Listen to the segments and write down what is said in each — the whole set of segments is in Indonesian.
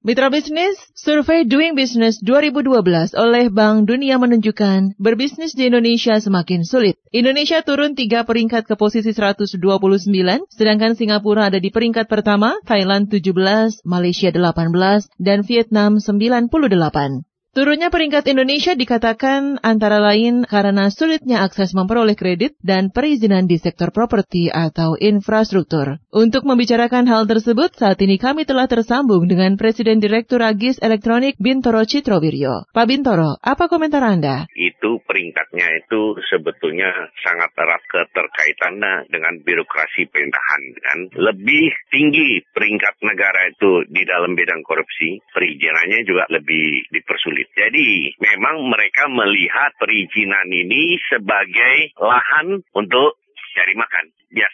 Mitra bisnis, survei Doing Business 2012 oleh Bank Dunia menunjukkan berbisnis di Indonesia semakin sulit. Indonesia turun tiga peringkat ke posisi 129, sedangkan Singapura ada di peringkat pertama, Thailand 17, Malaysia 18, dan Vietnam 98. Turunnya peringkat Indonesia dikatakan antara lain karena sulitnya akses memperoleh kredit dan perizinan di sektor properti atau infrastruktur. Untuk membicarakan hal tersebut, saat ini kami telah tersambung dengan Presiden Direktur Agis Elektronik Bintoro Citrowiryo. Pak Bintoro, apa komentar Anda? Itu peringkatnya itu sebetulnya sangat erat keterkaitannya dengan birokrasi pemerintahan. Kan? Lebih tinggi peringkat negara itu di dalam bidang korupsi, perizinannya juga lebih dipersulit sulit. Jadi memang mereka melihat perizinan ini sebagai lahan untuk cari makan.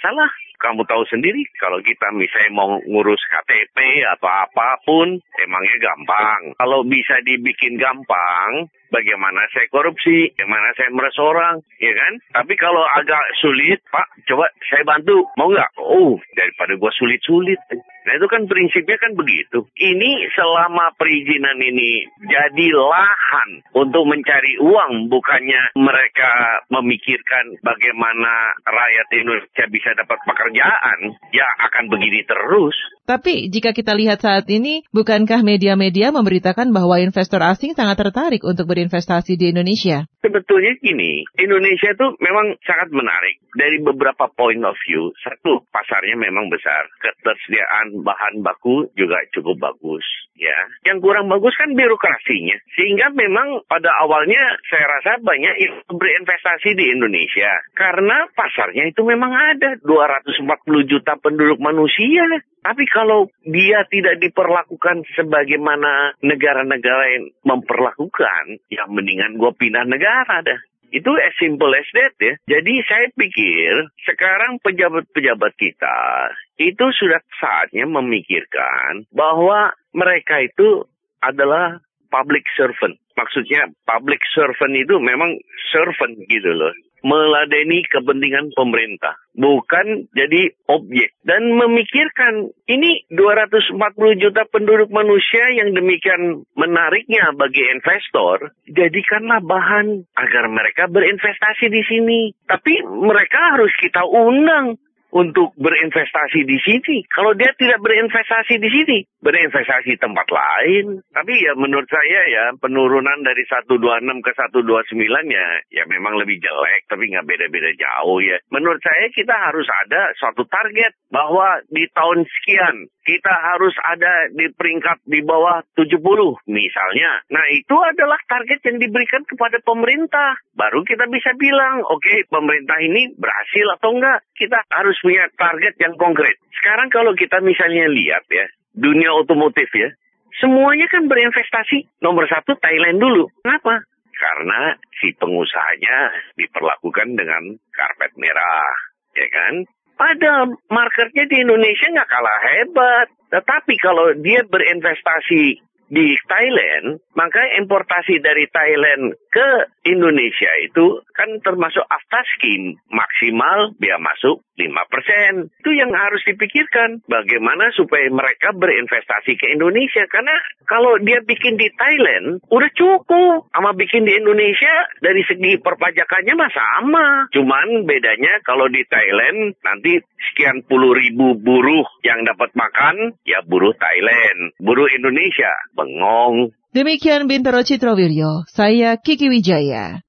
Biasalah, kamu tahu sendiri kalau kita misalnya mau ngurus KTP atau apa pun, emangnya gampang. Kalau bisa dibikin gampang, bagaimana saya korupsi, bagaimana saya meres orang, ya kan? Tapi kalau agak sulit, Pak, coba saya bantu, mau nggak? Oh, daripada gua sulit-sulit. Nah itu kan prinsipnya kan begitu. Ini selama perizinan ini jadi lahan untuk mencari uang, bukannya mereka memikirkan bagaimana rakyat Indonesia bisa dapat pekerjaan, ya akan begini terus. Tapi jika kita lihat saat ini, bukankah media-media memberitakan bahwa investor asing sangat tertarik untuk berinvestasi di Indonesia? Sebetulnya gini, Indonesia itu memang sangat menarik dari beberapa point of view. Satu, pasarnya memang besar. Ketersediaan bahan baku juga cukup bagus. ya. Yang kurang bagus kan birokrasinya. Sehingga memang pada awalnya saya rasa banyak yang berinvestasi di Indonesia. Karena pasarnya itu memang ada. 240 juta penduduk manusia. Tapi kalau dia tidak diperlakukan sebagaimana negara-negara yang memperlakukan, ya mendingan gue pindah negara dah. Itu as simple as that ya. Jadi saya pikir sekarang pejabat-pejabat kita itu sudah saatnya memikirkan bahwa mereka itu adalah public servant. Maksudnya public servant itu memang servant gitu loh meladeni kepentingan pemerintah, bukan jadi objek. Dan memikirkan ini 240 juta penduduk manusia yang demikian menariknya bagi investor, jadikanlah bahan agar mereka berinvestasi di sini. Tapi mereka harus kita undang untuk berinvestasi di sini. Kalau dia tidak berinvestasi di sini, berinvestasi tempat lain. Tapi ya menurut saya ya penurunan dari 126 ke 129 ya ya memang lebih jelek tapi nggak beda-beda jauh ya. Menurut saya kita harus ada suatu target bahwa di tahun sekian kita harus ada di peringkat di bawah 70 misalnya. Nah itu adalah target yang diberikan kepada pemerintah. Baru kita bisa bilang, oke okay, pemerintah ini berhasil atau enggak. Kita harus punya target yang konkret. Sekarang kalau kita misalnya lihat ya, dunia otomotif ya, semuanya kan berinvestasi. Nomor satu Thailand dulu. Kenapa? Karena si pengusahanya diperlakukan dengan karpet merah, ya kan? Pada marketnya di Indonesia nggak kalah hebat. Tetapi kalau dia berinvestasi di Thailand, maka importasi dari Thailand ke Indonesia itu kan termasuk afta scheme. Maksimal biaya masuk 5%. Itu yang harus dipikirkan. Bagaimana supaya mereka berinvestasi ke Indonesia. Karena kalau dia bikin di Thailand, udah cukup. Sama bikin di Indonesia, dari segi perpajakannya mah sama. Cuman bedanya kalau di Thailand, nanti sekian puluh ribu buruh yang dapat makan, ya buruh Thailand. Buruh Indonesia bengong. Demikian Bintaro Citrowiryo, saya Kiki Wijaya.